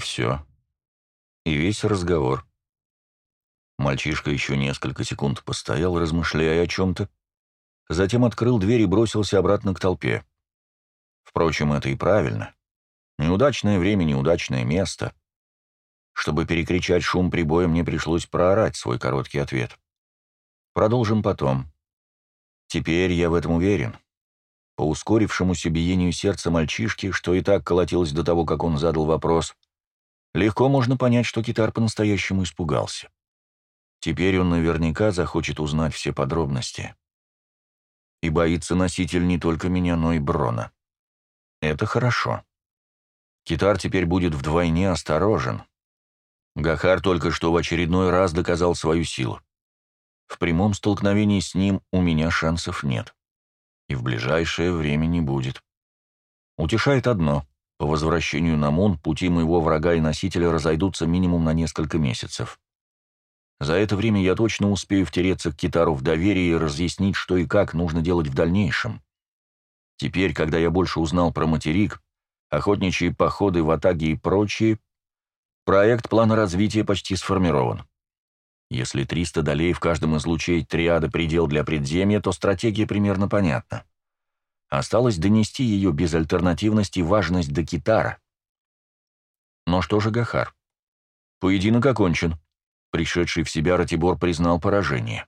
все. И весь разговор. Мальчишка еще несколько секунд постоял, размышляя о чем-то, затем открыл дверь и бросился обратно к толпе. Впрочем, это и правильно. Неудачное время, неудачное место. Чтобы перекричать шум прибоя, мне пришлось проорать свой короткий ответ. Продолжим потом. Теперь я в этом уверен. По ускорившемуся биению сердца мальчишки, что и так колотилось до того, как он задал вопрос, легко можно понять, что китар по-настоящему испугался. Теперь он наверняка захочет узнать все подробности. И боится носитель не только меня, но и Брона. Это хорошо. Китар теперь будет вдвойне осторожен. Гахар только что в очередной раз доказал свою силу. В прямом столкновении с ним у меня шансов нет. И в ближайшее время не будет. Утешает одно. По возвращению на Мун пути моего врага и носителя разойдутся минимум на несколько месяцев. За это время я точно успею втереться к Китару в доверие и разъяснить, что и как нужно делать в дальнейшем. Теперь, когда я больше узнал про материк, охотничьи походы в Атаге и прочие, проект плана развития почти сформирован. Если 300 долей в каждом из лучей триада предел для предземья, то стратегия примерно понятна. Осталось донести ее безальтернативность и важность до Китара. Но что же Гахар? Поединок окончен. Пришедший в себя Ратибор признал поражение.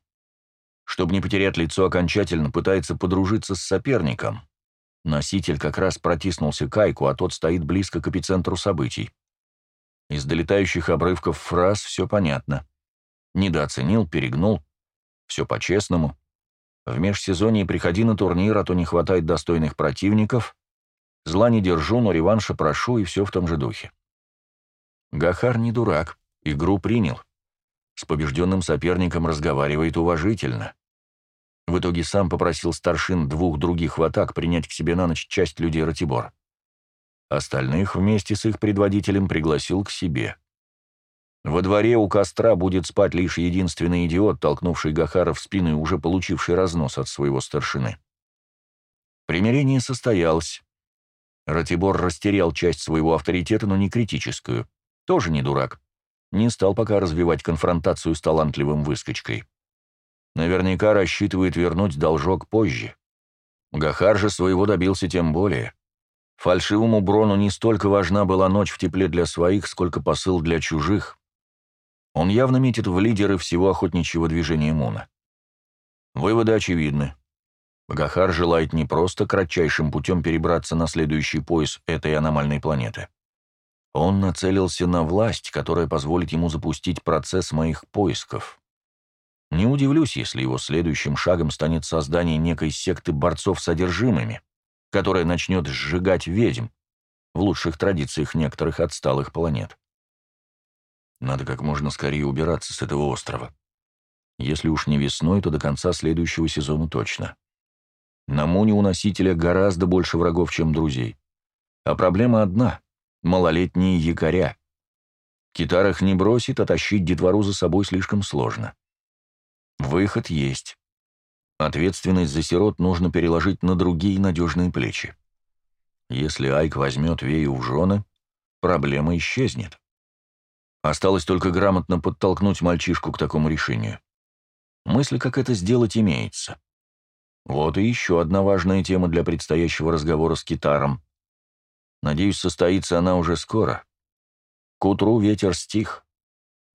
Чтобы не потерять лицо окончательно, пытается подружиться с соперником. Носитель как раз протиснулся к Айку, а тот стоит близко к эпицентру событий. Из долетающих обрывков фраз все понятно. Недооценил, перегнул. Все по-честному. В межсезонье приходи на турнир, а то не хватает достойных противников. Зла не держу, но реванша прошу, и все в том же духе. Гахар не дурак, игру принял. С побежденным соперником разговаривает уважительно. В итоге сам попросил старшин двух других в атак принять к себе на ночь часть людей Ратибор. Остальных вместе с их предводителем пригласил к себе. Во дворе у костра будет спать лишь единственный идиот, толкнувший Гахара в спину и уже получивший разнос от своего старшины. Примирение состоялось. Ратибор растерял часть своего авторитета, но не критическую. Тоже не дурак не стал пока развивать конфронтацию с талантливым выскочкой. Наверняка рассчитывает вернуть должок позже. Гахар же своего добился тем более. Фальшивому Брону не столько важна была ночь в тепле для своих, сколько посыл для чужих. Он явно метит в лидеры всего охотничьего движения Муна. Выводы очевидны. Гахар желает не просто кратчайшим путем перебраться на следующий пояс этой аномальной планеты. Он нацелился на власть, которая позволит ему запустить процесс моих поисков. Не удивлюсь, если его следующим шагом станет создание некой секты борцов с одержимыми, которая начнет сжигать ведьм, в лучших традициях некоторых отсталых планет. Надо как можно скорее убираться с этого острова. Если уж не весной, то до конца следующего сезона точно. На Муне у носителя гораздо больше врагов, чем друзей. А проблема одна малолетние якоря. Китар их не бросит, а тащить детвору за собой слишком сложно. Выход есть. Ответственность за сирот нужно переложить на другие надежные плечи. Если Айк возьмет Вею в жены, проблема исчезнет. Осталось только грамотно подтолкнуть мальчишку к такому решению. Мысль, как это сделать, имеется. Вот и еще одна важная тема для предстоящего разговора с Китаром. Надеюсь, состоится она уже скоро. К утру ветер стих.